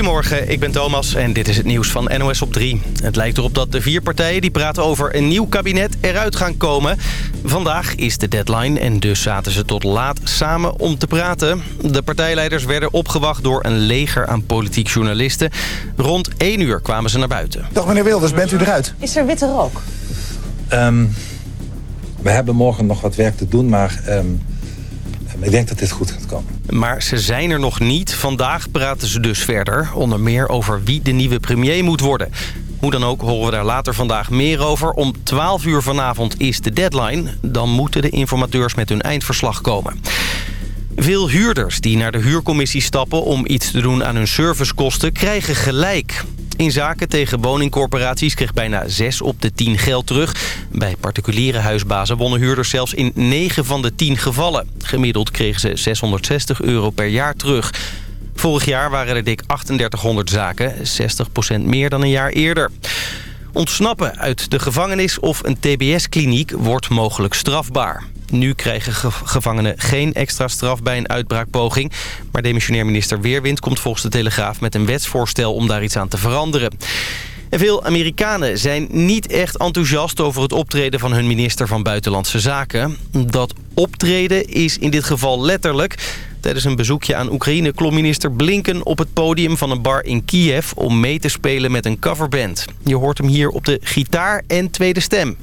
Goedemorgen, ik ben Thomas en dit is het nieuws van NOS op 3. Het lijkt erop dat de vier partijen die praten over een nieuw kabinet eruit gaan komen. Vandaag is de deadline en dus zaten ze tot laat samen om te praten. De partijleiders werden opgewacht door een leger aan politiek journalisten. Rond 1 uur kwamen ze naar buiten. Dag meneer Wilders, bent u eruit? Is er witte rook? Um, we hebben morgen nog wat werk te doen, maar um, ik denk dat dit goed gaat komen. Maar ze zijn er nog niet. Vandaag praten ze dus verder. Onder meer over wie de nieuwe premier moet worden. Hoe dan ook horen we daar later vandaag meer over. Om 12 uur vanavond is de deadline. Dan moeten de informateurs met hun eindverslag komen. Veel huurders die naar de huurcommissie stappen om iets te doen aan hun servicekosten krijgen gelijk. In zaken tegen woningcorporaties kreeg bijna 6 op de 10 geld terug. Bij particuliere huisbazen wonnen huurders zelfs in 9 van de 10 gevallen. Gemiddeld kregen ze 660 euro per jaar terug. Vorig jaar waren er dik 3800 zaken, 60% meer dan een jaar eerder. Ontsnappen uit de gevangenis of een tbs-kliniek wordt mogelijk strafbaar. Nu krijgen gevangenen geen extra straf bij een uitbraakpoging. Maar demissionair minister Weerwind komt volgens de Telegraaf met een wetsvoorstel om daar iets aan te veranderen. En veel Amerikanen zijn niet echt enthousiast over het optreden van hun minister van Buitenlandse Zaken. Dat optreden is in dit geval letterlijk. Tijdens een bezoekje aan Oekraïne klom minister Blinken op het podium van een bar in Kiev om mee te spelen met een coverband. Je hoort hem hier op de gitaar en tweede stem.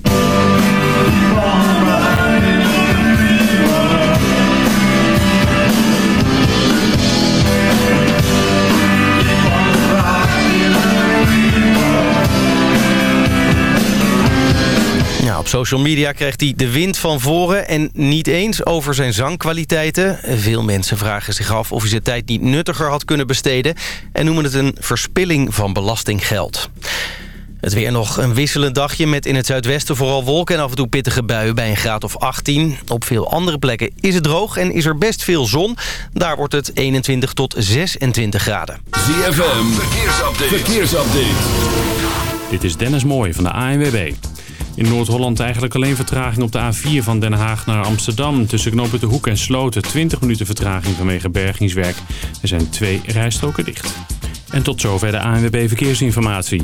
Op social media krijgt hij de wind van voren en niet eens over zijn zangkwaliteiten. Veel mensen vragen zich af of hij zijn tijd niet nuttiger had kunnen besteden... en noemen het een verspilling van belastinggeld. Het weer nog een wisselend dagje met in het zuidwesten vooral wolken... en af en toe pittige buien bij een graad of 18. Op veel andere plekken is het droog en is er best veel zon. Daar wordt het 21 tot 26 graden. ZFM, verkeersupdate. verkeersupdate. Dit is Dennis Mooij van de ANWB. In Noord-Holland eigenlijk alleen vertraging op de A4 van Den Haag naar Amsterdam. Tussen knopen de Hoek en Sloten 20 minuten vertraging vanwege bergingswerk. Er zijn twee rijstroken dicht. En tot zover de ANWB Verkeersinformatie.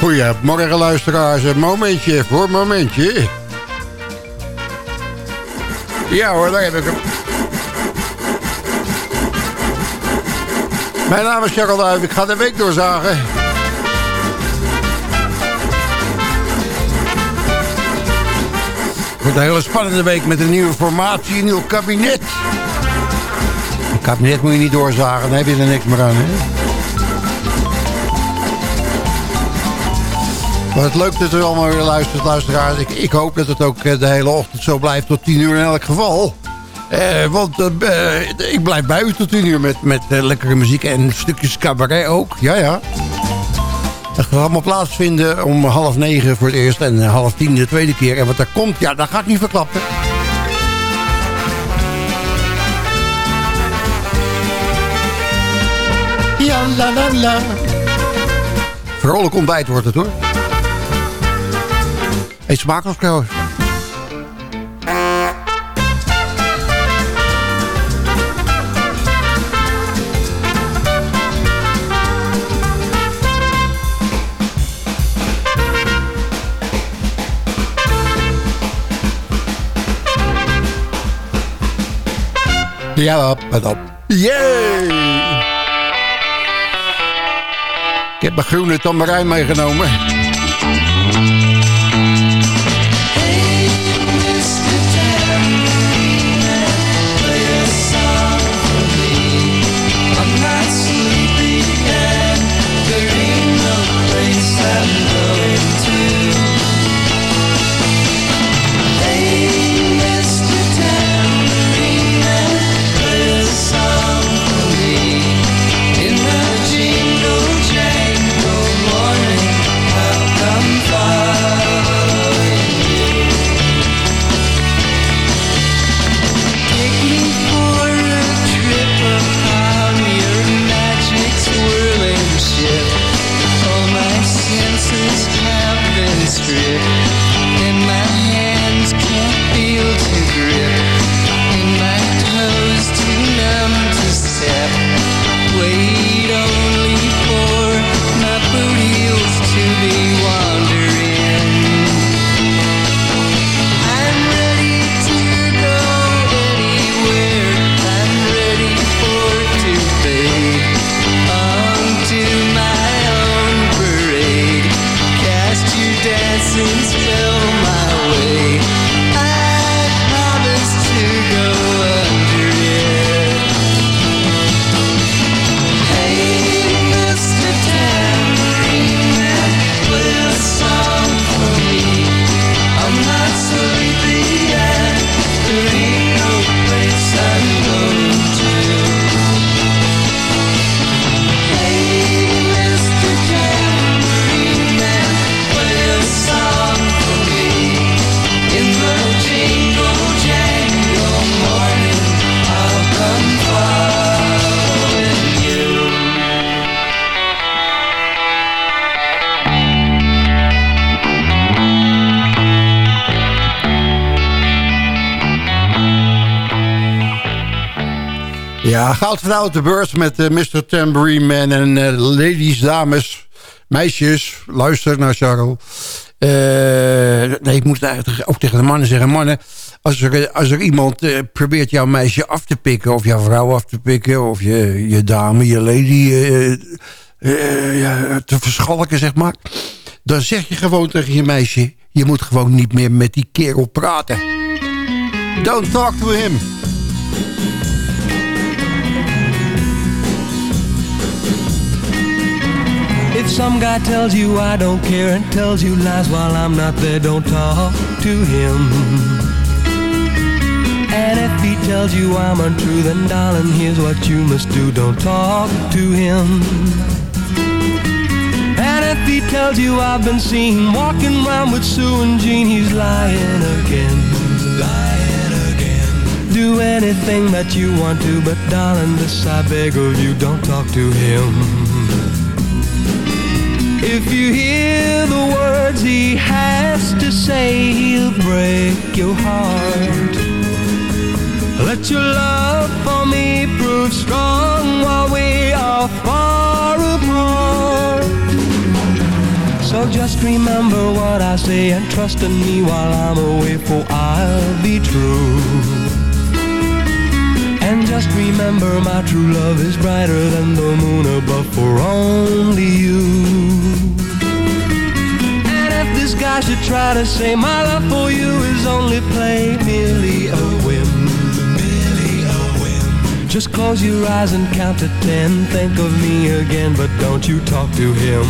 Goedemorgen luisteraars, een momentje voor een momentje. Ja hoor, daar heb ik hem. Mijn naam is Charles Duif, ik ga de week doorzagen. Het wordt een hele spannende week met een nieuwe formatie, een nieuw kabinet. Een kabinet moet je niet doorzagen, dan heb je er niks meer aan, hè? Wat leuk dat u allemaal weer luistert, luisteraars. Ik, ik hoop dat het ook eh, de hele ochtend zo blijft tot 10 uur in elk geval. Eh, want eh, ik blijf bij u tot 10 uur met, met lekkere muziek en stukjes cabaret ook. Ja, ja. Dat gaat allemaal plaatsvinden om half negen voor het eerst en half tien de tweede keer. En wat er komt, ja, dat ga ik niet verklappen. Ja, la la. Vrolijk ontbijt wordt het hoor. Eet smakelijk trouwens. Ja, wat op. Yay! Ik heb mijn groene tamarijn meegenomen. Ja, goudvrouw de beurs met uh, Mr. Tambourine Man en uh, ladies, dames, meisjes. Luister naar Charles. Uh, nee, ik moet eigenlijk ook tegen de mannen zeggen. Mannen, als er, als er iemand probeert jouw meisje af te pikken... of jouw vrouw af te pikken, of je, je dame, je lady te verschalken, zeg maar... dan zeg je gewoon tegen je meisje... je moet gewoon niet meer met die kerel praten. Don't talk to him. Some guy tells you I don't care and tells you lies while I'm not there, don't talk to him. And if he tells you I'm untrue, then darling, here's what you must do. Don't talk to him. And if he tells you I've been seen walking around with Sue and Jean, he's lying again. Lying again. Do anything that you want to, but darling, this I beg of you, don't talk to him. If you hear the words he has to say, he'll break your heart. Let your love for me prove strong while we are far apart. So just remember what I say and trust in me while I'm away, for I'll be true. And just remember my true love is brighter than the moon above for only you. And if this guy should try to say my love for you is only play, merely a whim, merely a whim. Just close your eyes and count to ten. Think of me again, but don't you talk to him.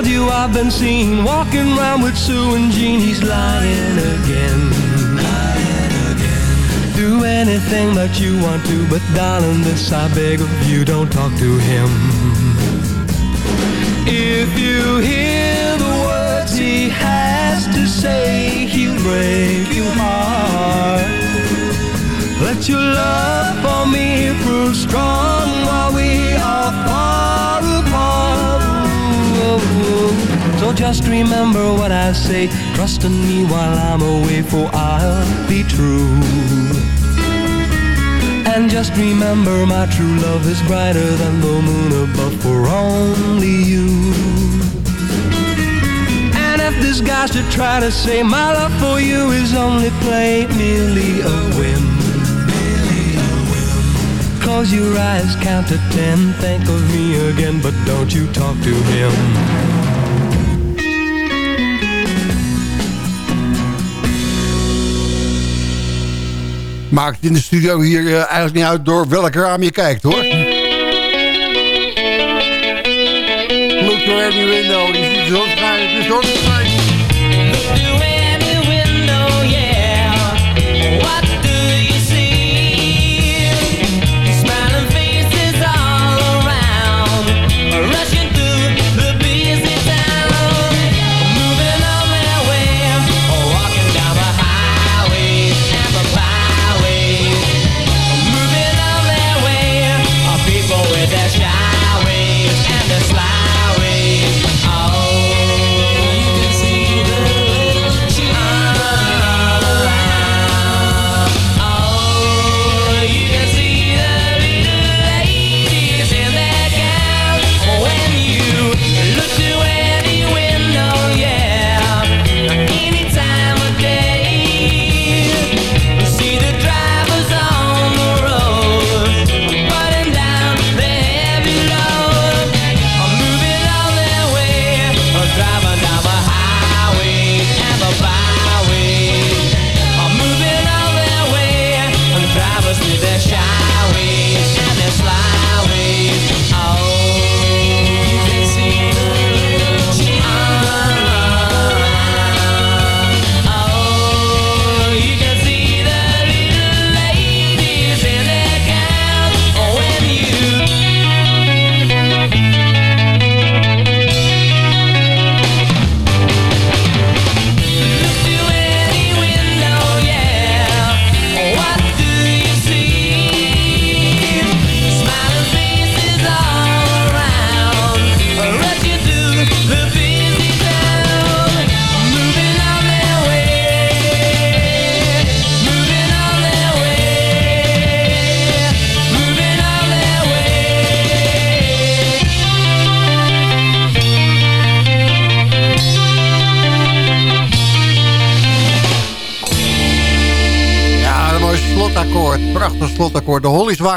Tells you I've been seen walking around with Sue and Jean. He's lying again. Lying again. Do anything that you want to, but darling, this I beg of you, don't talk to him. If you hear the words he has to say, he'll break your heart. Let your love for me prove strong while we are apart. So just remember what I say. Trust in me while I'm away, for I'll be true. And just remember my true love is brighter than the moon above for only you. And if this guy should try to say my love for you is only play, merely a whim. Close your eyes, count to ten, think of me again, but don't you talk to him. Maakt het in de studio hier eh, eigenlijk niet uit door welk raam je kijkt, hoor. Look through every window. Je ziet zon schijnen, zon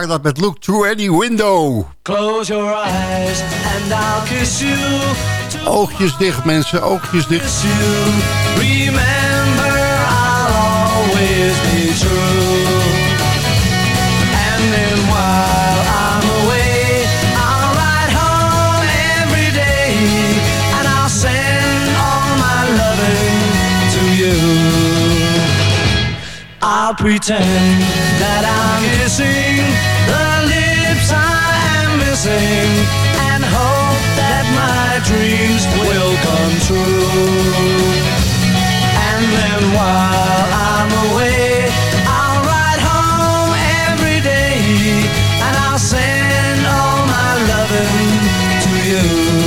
waren dat met Look Through Any Window. Close your eyes and I'll kiss you. Oogjes dicht, mensen. Oogjes dicht. Remember, I'll always be true. And then while I'm away, I'll ride home every day. And I'll send all my loving to you. I'll pretend that I'm kissing missing and hope that my dreams will come true. And then while I'm away, I'll ride home every day and I'll send all my loving to you.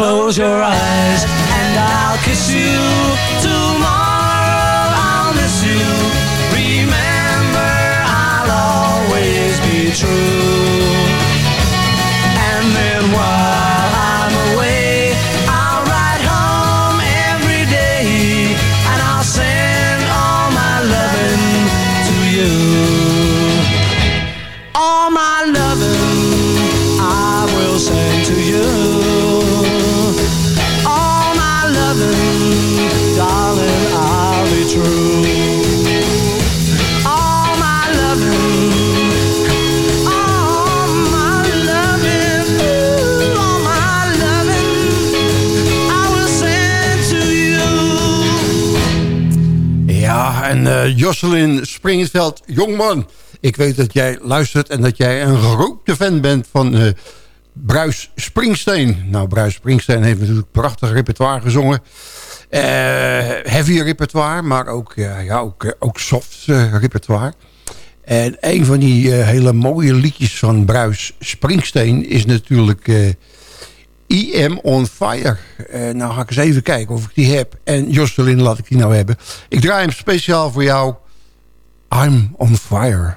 Close your eyes and I'll kiss you. Uh, Jocelyn Springveld, jongman. Ik weet dat jij luistert en dat jij een grote fan bent van uh, Bruis Springsteen. Nou, Bruis Springsteen heeft natuurlijk prachtig repertoire gezongen. Uh, heavy repertoire, maar ook, ja, ook, ook soft repertoire. En een van die hele mooie liedjes van Bruis Springsteen is natuurlijk... IM on Fire. Uh, nou ga ik eens even kijken of ik die heb. En Jocelyn laat ik die nou hebben. Ik draai hem speciaal voor jou. I'm on fire.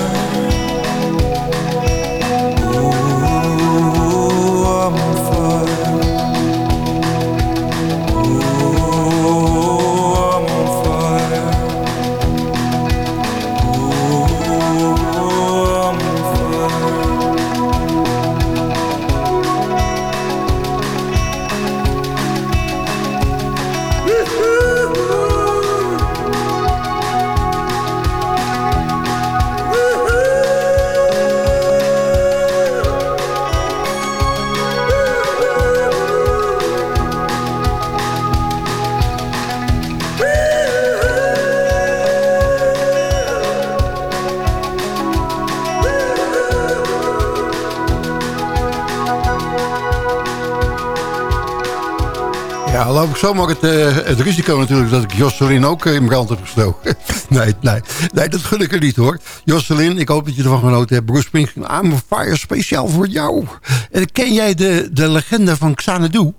Zomaar het, uh, het risico natuurlijk dat ik Jocelyn ook in brand heb gestoken. nee, nee, nee, dat gun ik er niet hoor. Jocelyn, ik hoop dat je ervan genoten hebt. Bruce Springsteen, I'm Fire, speciaal voor jou. En ken jij de, de legende van Xanadu?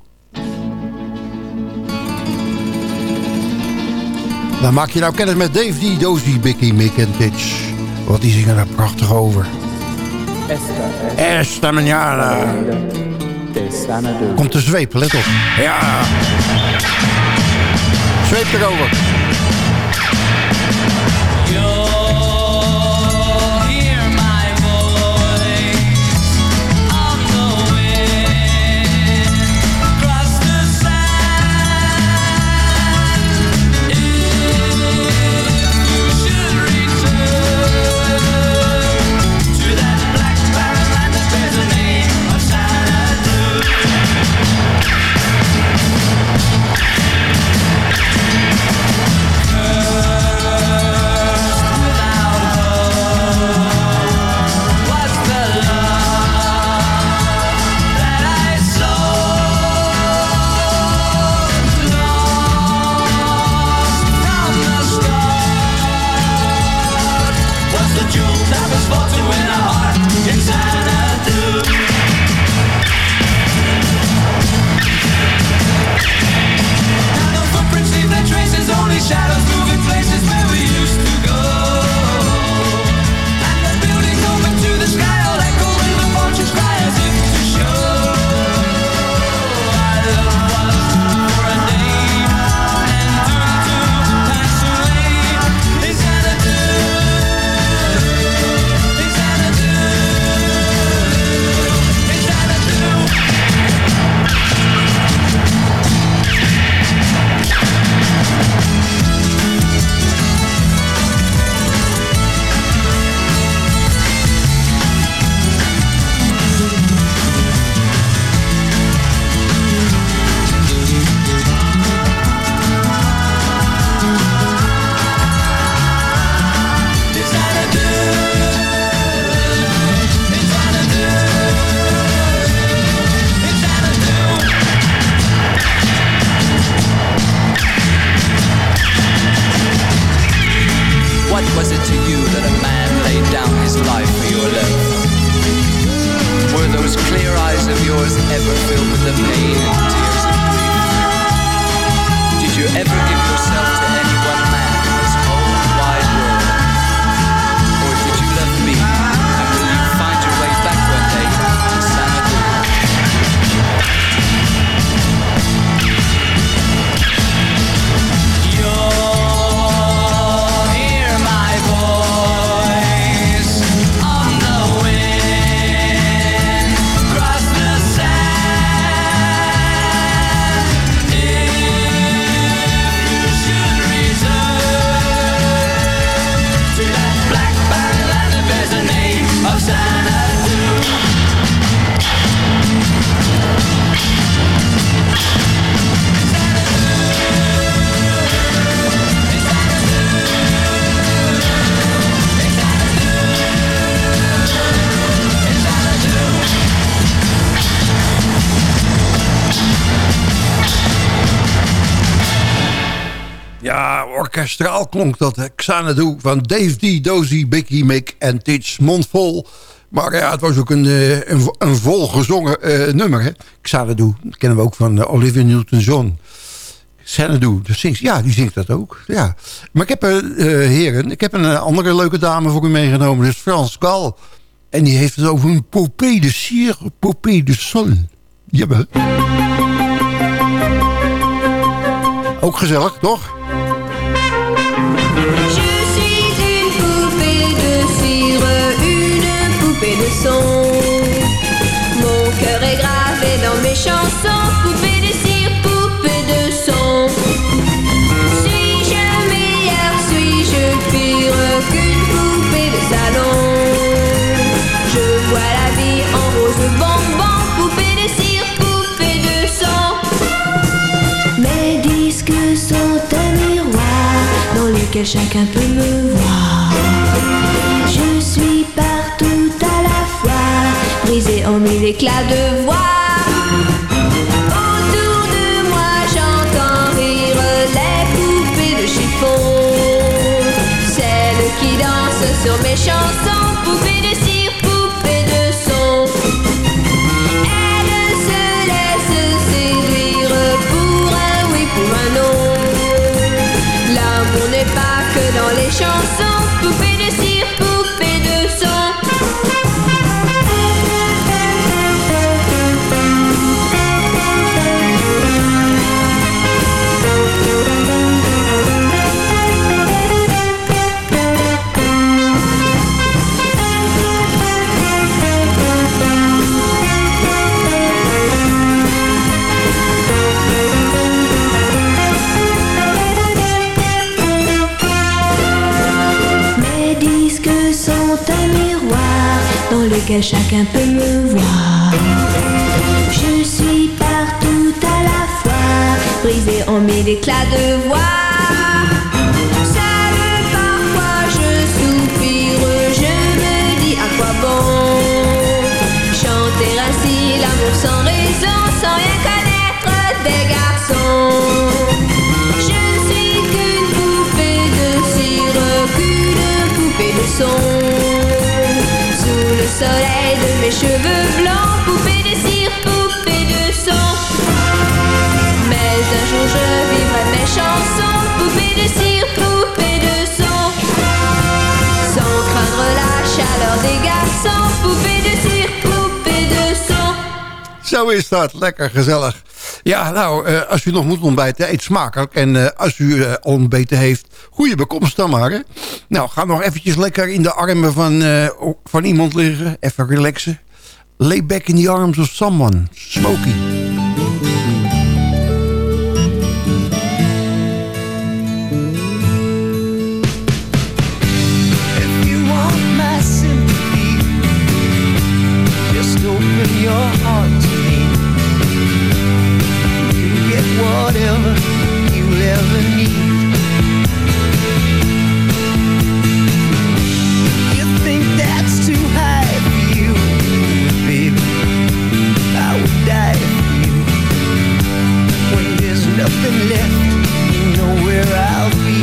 Dan maak je nou kennis met Dave D, Dozy, Bicky, Mick en Titch. Wat die zingen daar prachtig over. Esta. Esta mañana. Komt de zweep, let op. Ja. Zweep erover. Klonk dat. Xanadu van Dave D, Dozy, Bicky, Mick en Tits mondvol. Maar ja, het was ook een, eh, een, een volgezongen eh, nummer. Hè? Xanadu, dat kennen we ook van eh, Olivia Newton-John. Xanadu, dus zingt, ja, die zingt dat ook. Ja. Maar ik heb, eh, heren, ik heb een andere leuke dame voor u meegenomen. Dat is Frans Gal. En die heeft het over een popée de cire, popée de sol. Jawel. Ook gezellig, toch? Mon cœur est gravé dans mes chansons, poupée de cire, poupée de son. Suis-je meilleure, suis-je pire qu'une poupée de salon? Je vois la vie en rose bonbon, poupée de cire, poupée de son. Mes disques sont un miroir dans lequel chacun peut me voir. En mille éclats de voix. Autour de moi, j'entends rire les poupées de chiffon. Celles qui dansent sur mes chansons, chacun peut me voir. Je suis partout à la fois, brisée en mille éclats de voix. Seule parfois Zo is dat, lekker gezellig. Ja, nou, eh, als u nog moet ontbijten, eet smakelijk. En eh, als u eh, ontbeten heeft, goede bekomst dan maar. Hè? Nou, ga nog eventjes lekker in de armen van, van iemand liggen. Even relaxen. Lay back in the arms of someone. Smokey. whatever You ever need. You think that's too high for you, baby? I would die for you. When there's nothing left, you know where I'll be.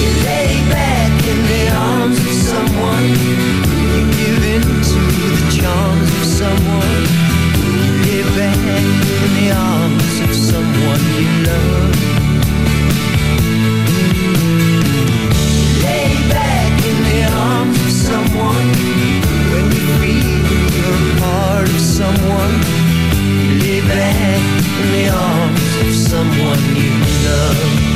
You lay back in the arms of someone. You give in to the charms of someone bed in the arms of someone you love. Lay back in the arms of someone when you feel you're part of someone. Lay back in the arms of someone you love.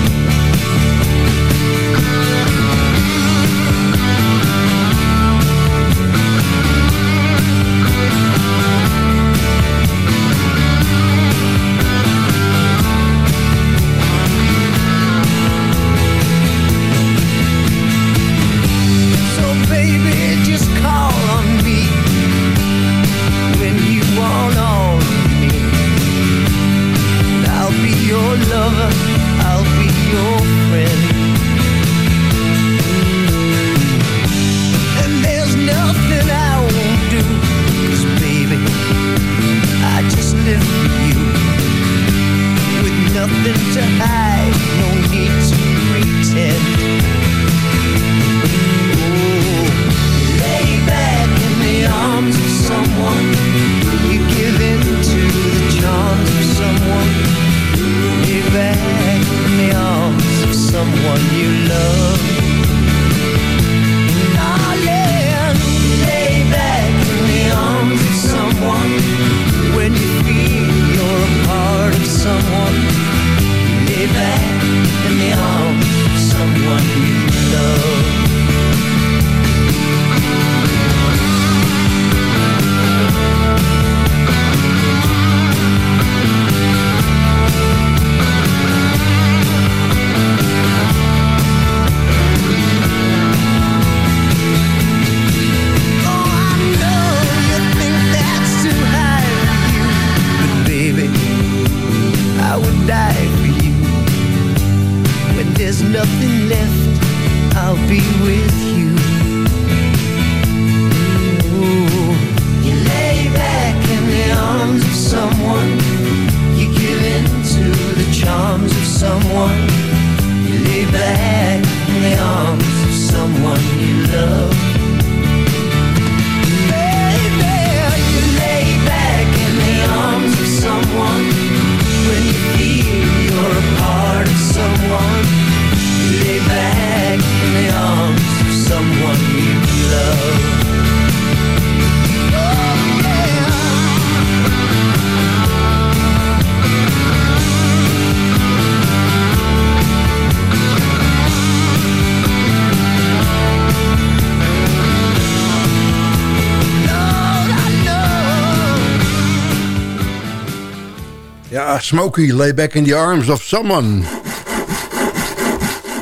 Smokey, lay back in the arms of someone.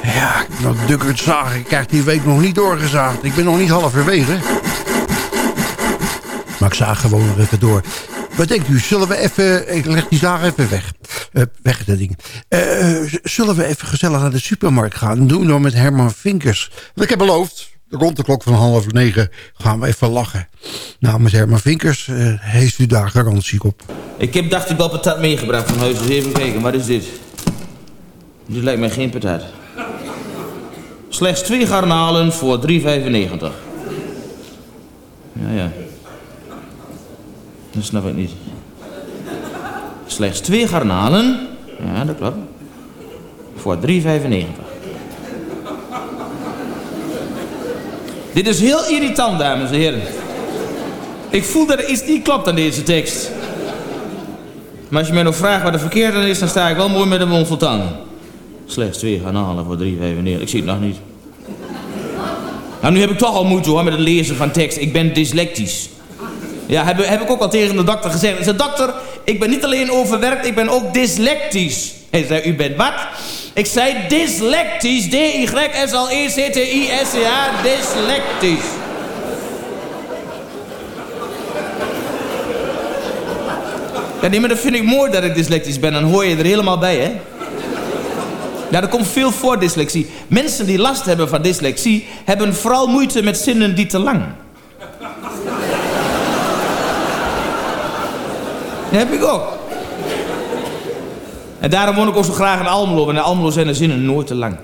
Ja, nou Dukkert zagen, ik krijg die week nog niet doorgezaagd. Ik ben nog niet halverwege. Maar ik zaag gewoon nog even door. Wat denkt u, zullen we even... Ik leg die zaag even weg. Eh, weg, dat ding. Eh, zullen we even gezellig naar de supermarkt gaan? Doen we dan met Herman Vinkers. Want ik heb beloofd, rond de klok van half negen gaan we even lachen. Met Herman Vinkers eh, heeft u daar garantie op. Ik heb dacht ik wel patat meegebracht van huis. Dus even kijken, wat is dit? Dit lijkt mij geen patat. Slechts twee garnalen voor 3,95. Ja, ja. Dat snap ik niet. Slechts twee garnalen. Ja, dat klopt. Voor 3,95. Dit is heel irritant, dames en heren. Ik voel dat er iets niet klopt aan deze tekst. Maar als je mij nog vraagt wat er verkeerd is, dan sta ik wel mooi met een mond vol. Slechts twee garnalen voor 3,95. Ik zie het nog niet. Nou, nu heb ik toch al moeite hoor met het lezen van tekst. Ik ben dyslectisch. Ja, heb, heb ik ook al tegen de dokter gezegd. Ik zei, dokter, ik ben niet alleen overwerkt, ik ben ook dyslectisch. Hij zei, u bent wat? Ik zei dyslectisch. D-Y-S-L-E-C-T-I-S-C-H. Dyslectisch. Ja, nee, maar dat vind ik mooi dat ik dyslectisch ben. Dan hoor je er helemaal bij, hè? Ja, er komt veel voor dyslexie. Mensen die last hebben van dyslexie... hebben vooral moeite met zinnen die te lang. Dat heb ik ook. En daarom woon ik ook zo graag in Almelo. Want in Almelo zijn de zinnen nooit te lang.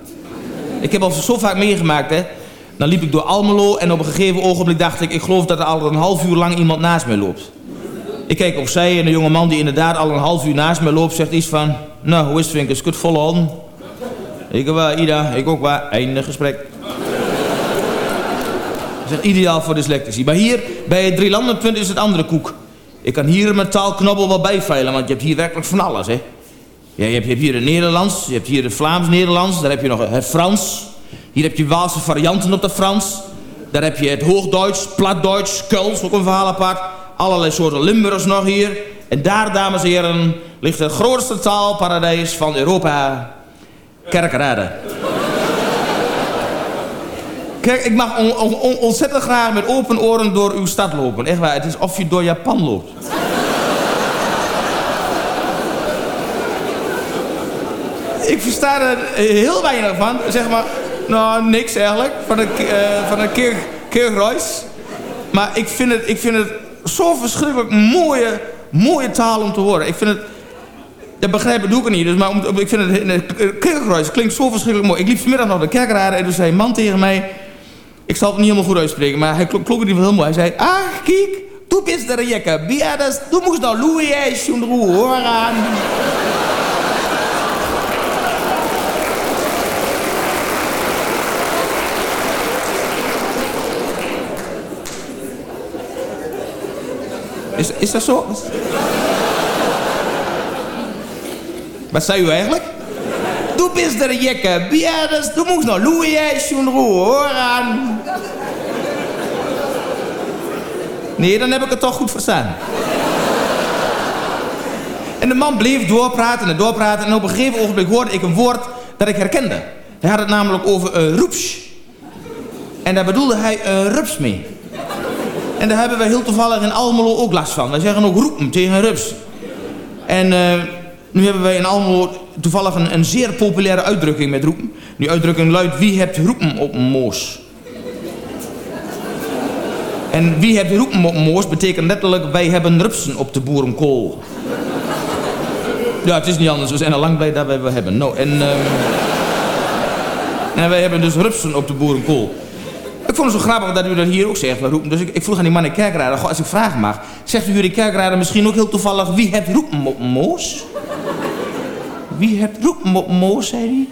Ik heb al zo vaak meegemaakt, hè. Dan liep ik door Almelo en op een gegeven ogenblik dacht ik... ik geloof dat er al een half uur lang iemand naast mij loopt. Ik kijk opzij en de jonge man die inderdaad al een half uur naast mij loopt... zegt iets van... Nou, hoe is het, Vinkers? Kut volhouden? Ik waar, Ida. Ik ook waar. Einde gesprek. Echt ideaal voor dyslectici. Maar hier, bij het drielandenpunt is het andere koek. Ik kan hier mijn taalknobbel wel bijveilen, want je hebt hier werkelijk van alles, hè. Je, hebt, je hebt hier het Nederlands, je hebt hier het Vlaams-Nederlands, daar heb je nog het Frans. Hier heb je Waalse varianten op het Frans. Daar heb je het Hoogduits, Platduits, Kuls, ook een verhaal apart. Allerlei soorten Limburgers nog hier. En daar, dames en heren, ligt het grootste taalparadijs van Europa. Kerkrade. Kijk, ik mag on- on- on- ontzettend graag met open oren door uw stad lopen. Echt waar, het is of je door Japan loopt. Ik versta er heel weinig van. Zeg maar, nou, niks eigenlijk. Van een, eh van een. Maar ik vind het, ik vind het zo verschrikkelijk mooie, mooie taal om te horen. Ik vind het... Dat begrijpen doe ik niet. Dus, maar ik vind het... het Kerkreis klinkt zo verschrikkelijk mooi. Ik liep vanmiddag naar de kerkraad en toen zei een man tegen mij... Ik zal het niet helemaal goed uitspreken, maar hij klonk, klonk het heel mooi. Hij zei... Ah, kijk, tu bist er jekke. Biadas, du moest nou Louis schon hoor aan. Is, is dat zo? Wat zei u eigenlijk? Du bist er jekke. Biadas, du moest nou Louis schon hoor aan. Nee, dan heb ik het toch goed verstaan. En de man bleef doorpraten en doorpraten. En op een gegeven ogenblik hoorde ik een woord dat ik herkende. Hij had het namelijk over een roeps. En daar bedoelde hij een rups mee. En daar hebben wij heel toevallig in Almelo ook last van. Wij zeggen ook roepen tegen rups. En eh, nu hebben wij in Almelo toevallig een, een zeer populaire uitdrukking met roepen. Die uitdrukking luidt, wie hebt roepen op een moos? En wie hebt roepen op een moos betekent letterlijk, wij hebben rupsen op de boerenkool. Ja, het is niet anders. We zijn al lang blij dat wij we hebben. Nou, en, ehm, en wij hebben dus rupsen op de boerenkool. Ik vond het zo grappig dat u dat hier ook zegt, roepen. Dus ik, ik vroeg aan die man in Kerkrade, goh, als ik vragen mag... zegt u hier in Kerkrade misschien ook heel toevallig... wie hebt roepen op moos? Wie hebt roepen op moos, zei hij.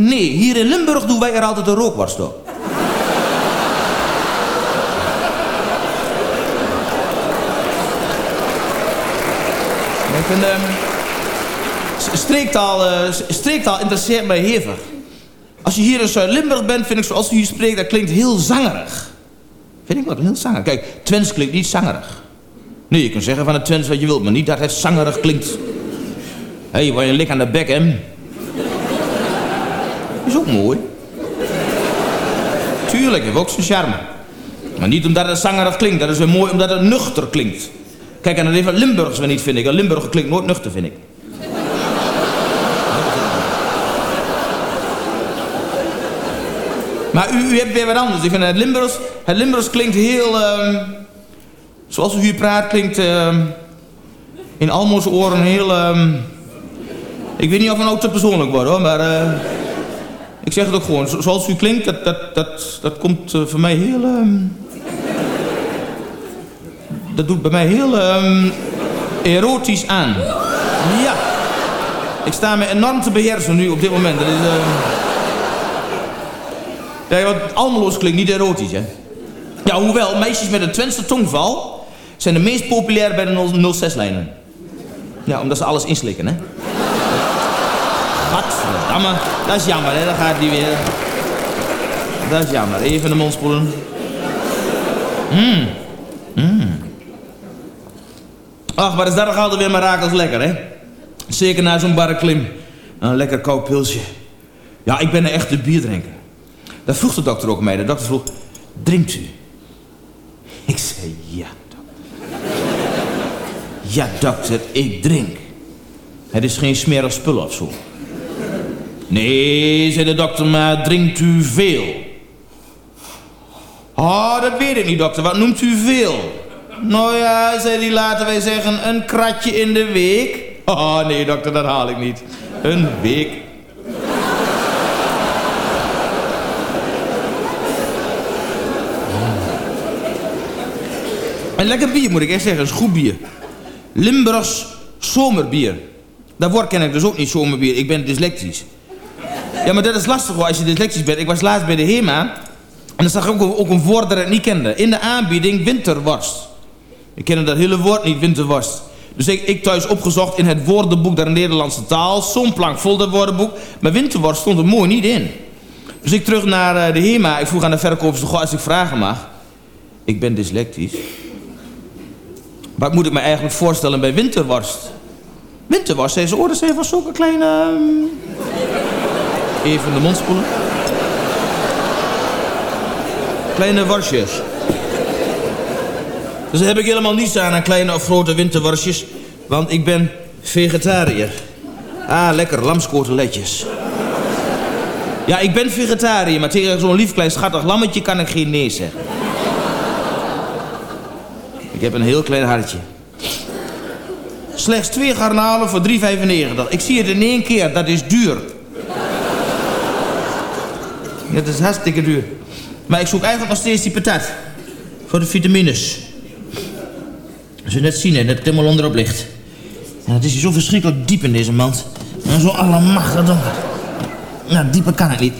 Nee, hier in Limburg doen wij er altijd een rookworst op. Ik vind, s- streektaal, s- streektaal interesseert mij hevig. Als je hier in Zuid-Limburg bent, vind ik zoals u hier spreekt, dat klinkt heel zangerig. Vind ik wel heel zangerig. Kijk, Twents klinkt niet zangerig. Nee, je kunt zeggen van het Twents wat je wilt, maar niet dat het zangerig klinkt. Hé, hey, waar je lik aan de bek, hè? Is ook mooi. Tuurlijk, heeft ook zijn charme. Maar niet omdat het zangerig klinkt, dat is weer mooi omdat het nuchter klinkt. Kijk, en dat heeft wat Limburgers weer niet, vind ik. Een Limburger klinkt nooit nuchter, vind ik. Maar u, hebt weer wat anders. Ik vind het Limburgs, het Limburgs klinkt heel... ehm, zoals u hier praat, klinkt ehm, in Almo's oren heel... ehm, ik weet niet of het nou te persoonlijk wordt, hoor. Maar eh, ik zeg het ook gewoon. Zo- zoals u klinkt, dat, dat, dat, dat komt eh, voor mij heel... dat doet bij mij heel erotisch aan. Ja. Ik sta me enorm te beheersen nu op dit moment. Is... want Almeloos klinkt niet erotisch, hè? Ja, hoewel, meisjes met een Twentse tongval... zijn de meest populair bij de 06-lijnen. Ja, omdat ze alles inslikken, hè? Gadverdamme. Dat is jammer, hè? Gaat die weer. Dat is jammer. Even de mond spoelen. Mmm. Mmm. Ach, maar is dat nog altijd weer mirakels lekker, hè? Zeker na zo'n barre klim. Een lekker koud pilsje. Ja, ik ben een echte bierdrinker. Dat vroeg de dokter ook mij. De dokter vroeg, drinkt u? Ik zei, ja, dokter. Ja, dokter, ik drink. Het is geen smerig spul of zo. Nee, zei de dokter, maar drinkt u veel? Oh, dat weet ik niet, dokter. Wat noemt u veel? Nou ja, zei hij, laten wij zeggen, een kratje in de week. Oh, nee, dokter, dat haal ik niet. Een week. Een lekker bier, moet ik echt zeggen. Een goed bier. Limburgs zomerbier. Dat woord ken ik dus ook niet, zomerbier. Ik ben dyslectisch. Ja, maar dat is lastig hoor, als je dyslectisch bent. Ik was laatst bij de HEMA. En dan zag ik ook, een- woord dat ik niet kende. In de aanbieding winterworst. Ik kende dat hele woord niet, winterworst. Dus ik, ik thuis opgezocht in het woordenboek der Nederlandse taal. Zo'n plank vol dat woordenboek. Maar winterworst stond er mooi niet in. Dus ik terug naar eh, de HEMA. Ik vroeg aan de verkoopster, als ik vragen mag. Ik ben dyslectisch. Wat moet ik me eigenlijk voorstellen bij winterworst? Winterworst, zei ze, zijn van zulke kleine... ehm, Even de mond spoelen. Kleine worstjes. Dus daar heb ik helemaal niets aan aan kleine of grote winterworstjes. Want ik ben vegetariër. Ah, lekker, lamskoteletjes. Ja, ik ben vegetariër, maar tegen zo'n lief klein schattig lammetje kan ik geen nee zeggen. Ik heb een heel klein hartje. Slechts twee garnalen voor 3,95. Ik zie het in één keer, dat is duur. Dat is hartstikke duur. Maar ik zoek eigenlijk nog steeds die patat. Voor de vitamines. Als je net zien, hè, dat het helemaal onderop ligt. En het is hier zo verschrikkelijk diep in deze mand. En zo allemachtig donker. Nou, dieper kan het niet.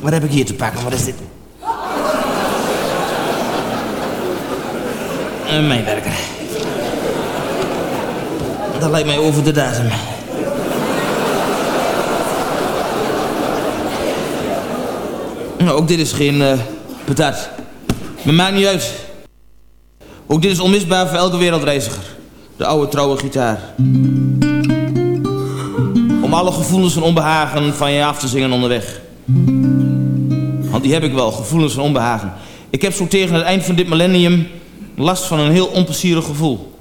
Wat heb ik hier te pakken? Wat is dit? Een mijnwerker. Dat lijkt mij over de datum. Nou, ook dit is geen eh patat. Maar maakt niet uit. Ook dit is onmisbaar voor elke wereldreiziger. De oude trouwe gitaar. Om alle gevoelens van onbehagen van je af te zingen onderweg. Want die heb ik wel, gevoelens van onbehagen. Ik heb zo tegen het eind van dit millennium last van een heel onplezierig gevoel.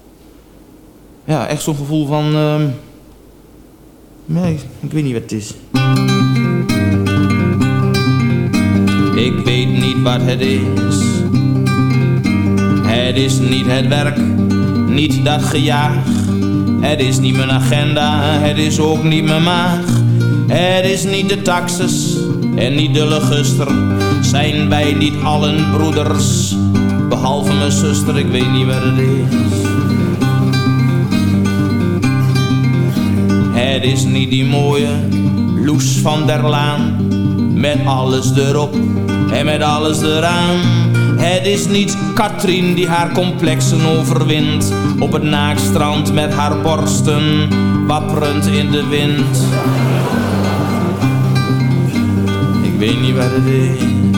Ja, echt zo'n gevoel van... ehm, Nee, ik weet niet wat het is. Ik weet niet wat het is. Het is niet het werk, niet dat gejaag. Het is niet mijn agenda, het is ook niet mijn maag. Het is niet de taxes en niet de leguster. Zijn wij niet allen broeders? Behalve mijn zuster, ik weet niet wat het is. Het is niet die mooie Loes van der Laan. Met alles erop en met alles eraan. Het is niet Katrien die haar complexen overwint. Op het naakstrand met haar borsten wapperend in de wind. Ik weet niet wat het is.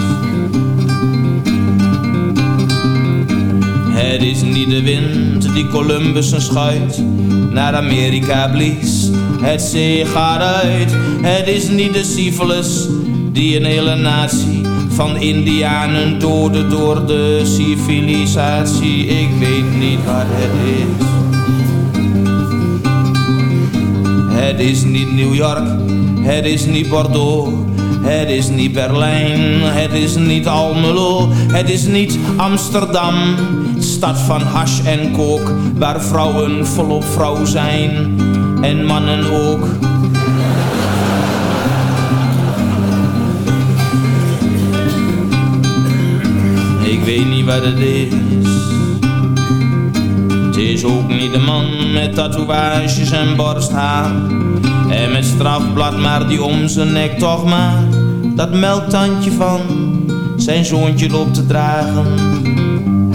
Het is niet de wind die Columbus een schuit naar Amerika blies. Het zee gaat uit. Het is niet de syphilis die een hele natie van Indianen doodde door de civilisatie. Ik weet niet wat het is. Het is niet New York, het is niet Bordeaux. Het is niet Berlijn, het is niet Almelo, het is niet Amsterdam. Stad van hash en kook, waar vrouwen volop vrouw zijn en mannen ook. Ik weet niet wat het is. Het is ook niet de man met tatoeages en borsthaar. En met strafblad, maar die om zijn nek toch maar. Dat melktandje van zijn zoontje loopt te dragen.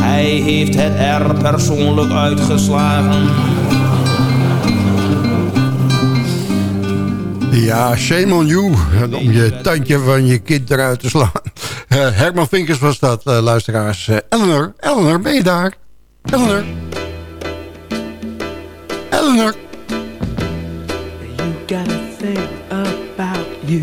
Hij heeft het er persoonlijk uitgeslagen. Ja, shame on you. Om je tandje van je kind eruit te slaan. Eh, Herman Vinkers was dat, eh, luisteraars. Eh, Eleanor, Eleanor, ben je daar? Eleanor. Eleanor. You gotta think about you.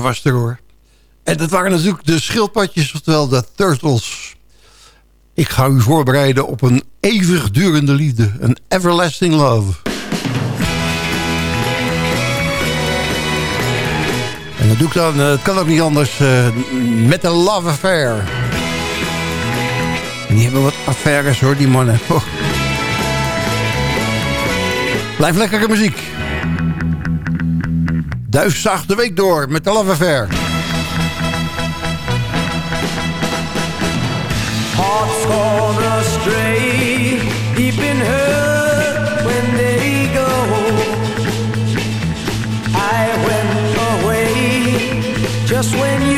Was er hoor. En dat waren natuurlijk de schildpadjes, oftewel de turtles. Ik ga u voorbereiden op een eeuwigdurende liefde. Een everlasting love. En dat doe ik dan, eh, kan ook niet anders, eh, met een love affair. En die hebben wat affaires hoor, die mannen. Blijf lekkere muziek. Duif zag de week door met de Love Affair. Hearts gone astray, deep in hurt when they go. I went away just when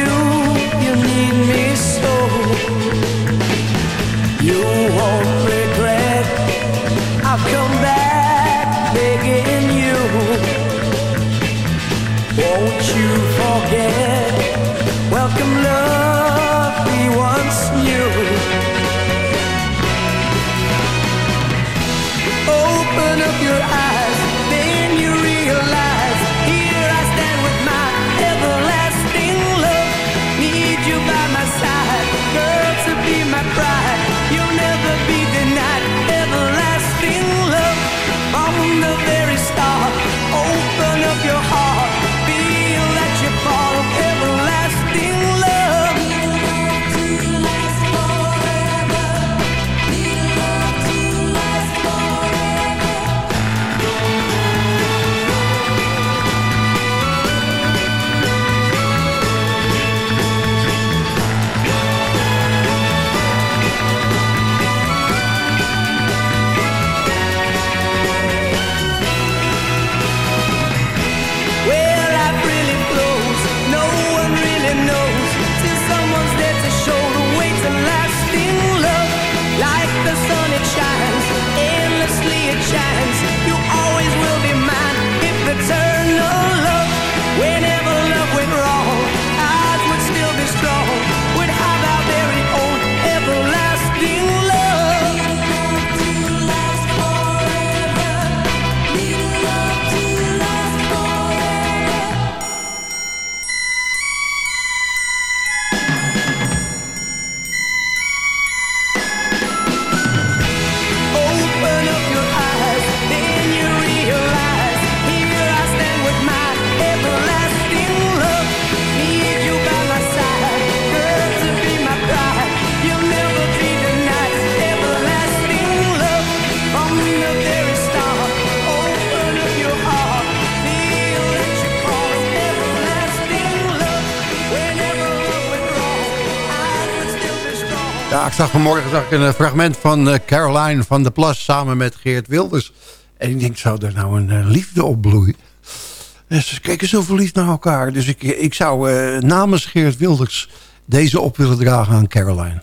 zag vanmorgen zag ik een eh, fragment van eh, Caroline van der Plas samen met Geert Wilders. En ik denk, zou er nou een eh, liefde opbloeien? En ze keken zo verliefd naar elkaar. Dus ik, ik zou namens Geert Wilders deze op willen dragen aan. Caroline,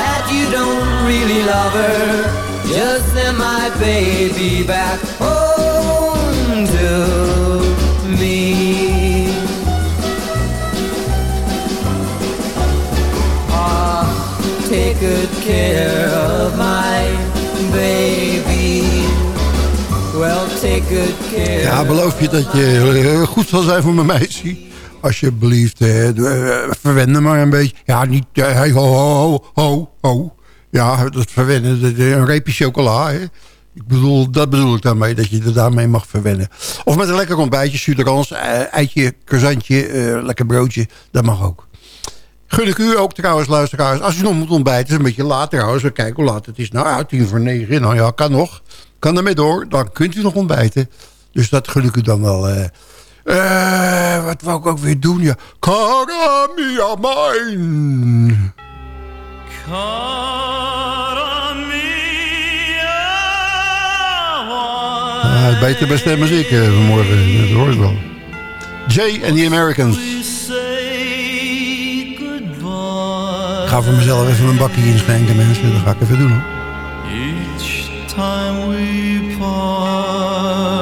that you don't really love her, just send my baby back home to me. Ah, take good care of my baby. Well, take good care. Ja, beloof je dat je goed zal zijn voor mijn meisje? Alsjeblieft, hè. Eh, verwende maar een beetje. Ja, niet... eh, ho, ho, ho, ho. Ja, dat verwennen. dat- Een reepje chocola, hè. Ik bedoel, dat bedoel ik daarmee, dat je er daarmee mag verwennen. Of met een lekker ontbijtje, suderans, eh, eitje, croissantje, eh, lekker broodje. Dat mag ook. Gun ik u ook trouwens, luisteraars. Als u nog moet ontbijten, is een beetje laat trouwens. We kijken hoe laat het is. Nou tien voor negen. Nou ja, kan nog. Kan ermee door. Dan kunt u nog ontbijten. Dus dat gun ik u dan wel. eh. Eh, wat wou ik ook weer doen? Ja. Cara mia mine. Ah, beter bestemmen als ik eh, vanmorgen. Dat hoor ik wel. Jay en the Americans. Ik ga voor mezelf even een bakje inschenken, mensen. Dat ga ik even doen, hoor. Each time we part,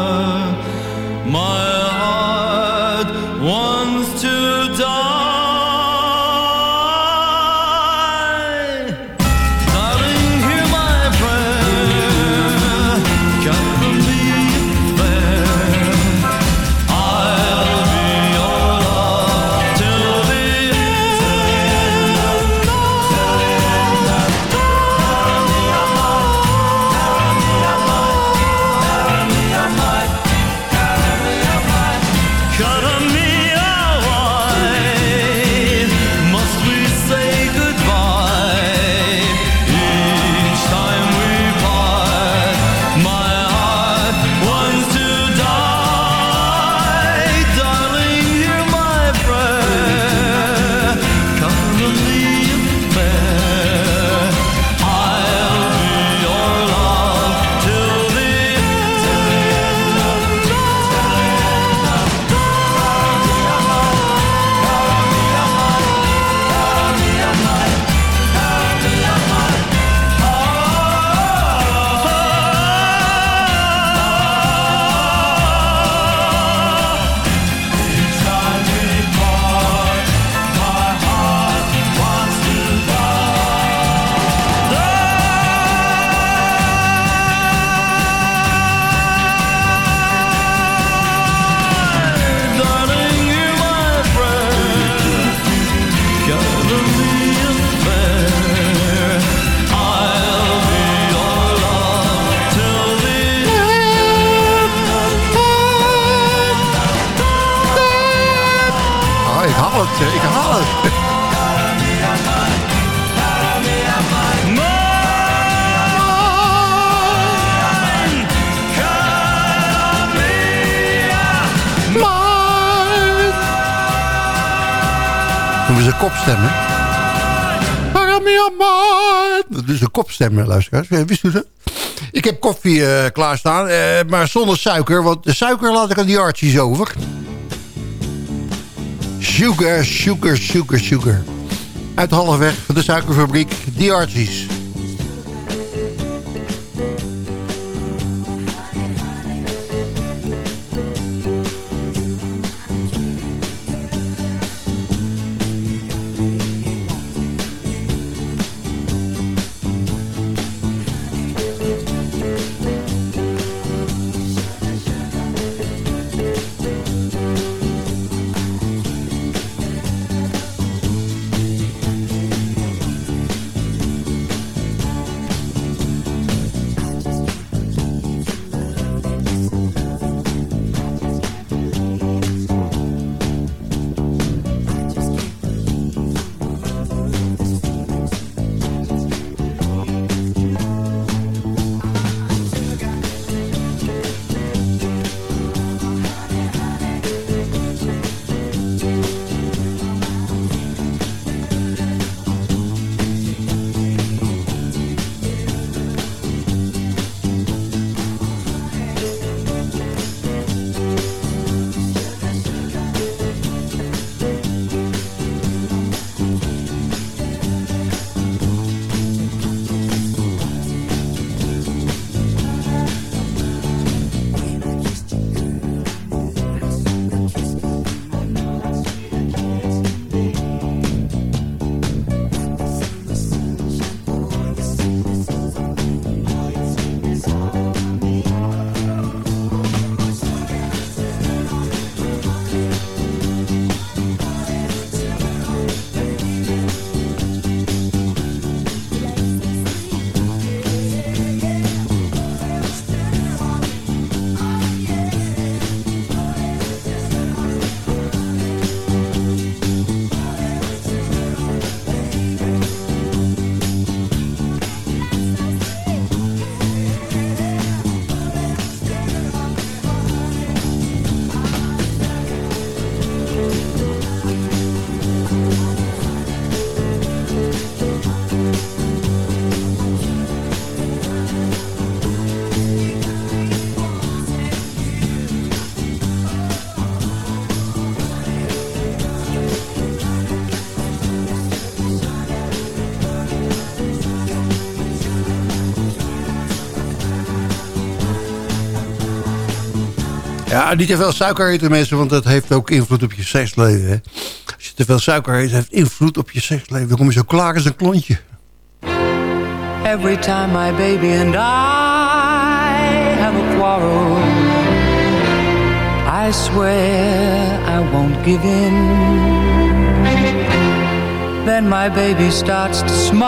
kopstemmen, luisteraars. Wist u dat? Ik heb koffie eh, klaarstaan, eh, maar zonder suiker. Want de suiker laat ik aan die Archies over. Sugar, sugar, sugar, sugar. Uit halfweg van de suikerfabriek, die Archies. Ja, niet te veel suiker eten mensen, want dat heeft ook invloed op je seksleven. Hè? Als je te veel suiker eet, heeft invloed op je seksleven. Dan kom je zo klaar als een klontje. Every time my baby and I have a quarrel I swear I won't give in Then my baby starts to smile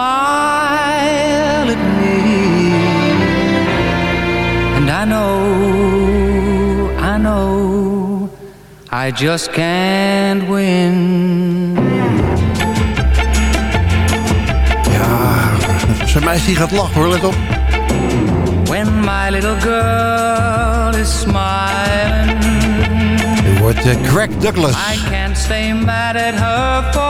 at me And I know, I just can't win Zijn meisje die gaat lachen hoor, let op. When my little girl is smiling Je wordt uh, Greg Douglas. I can't stay mad at her for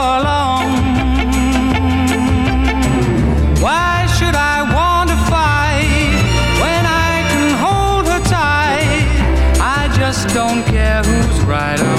right up.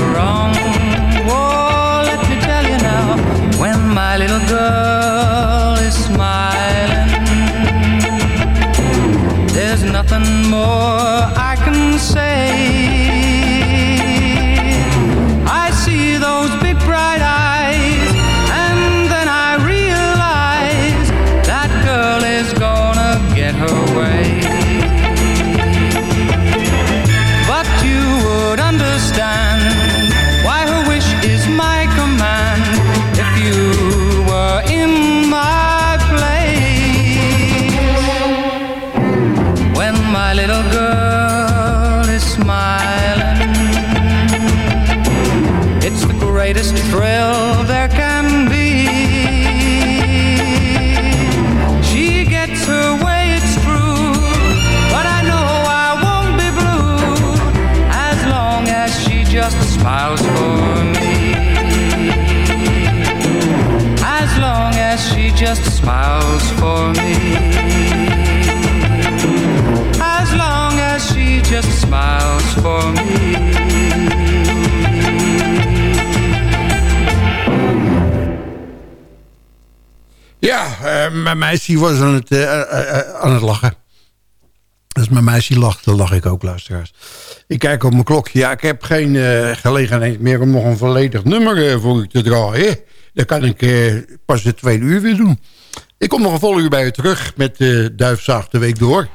Mijn meisje was aan het, eh, eh, eh, aan het lachen. Als mijn meisje lacht, dan lach ik ook, luisteraars. Ik kijk op mijn klokje. Ja, ik heb geen gelegenheid meer om nog een volledig nummer voor u te draaien. Dat kan ik pas de tweede uur weer doen. Ik kom nog een vol uur bij u terug met Duifzaag de Week Door.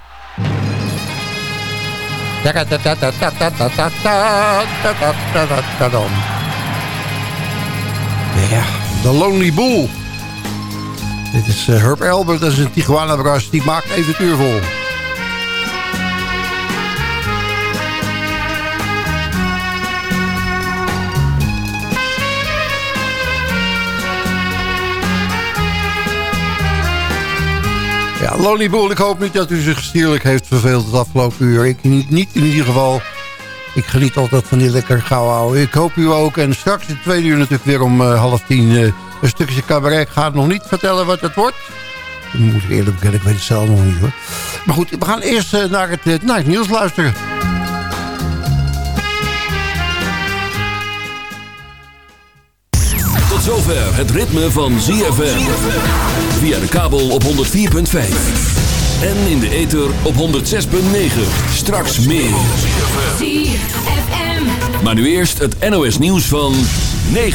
Ja, The Lonely Bull. Dit is eh, Herb Albert, dat is een Tijuana bras. Die maakt even het uur vol. Ja, Lonely Bull, ik hoop niet dat u zich stierlijk heeft verveeld het afgelopen uur. Ik niet, niet in ieder geval. Ik geniet altijd van die lekker gauw houden. Ik hoop u ook. En straks in tweede uur natuurlijk weer om eh, half tien eh, een stukje cabaret. Ik ga het nog niet vertellen wat het wordt. Dat moet ik eerlijk bekennen, ik weet het zelf nog niet hoor. Maar goed, we gaan eerst eh, naar, het, eh, naar het nieuws luisteren. Tot zover het ritme van ZFM. Via de kabel op 104.5. En in de ether op 106.9. Straks meer. Maar nu eerst het NOS nieuws van 9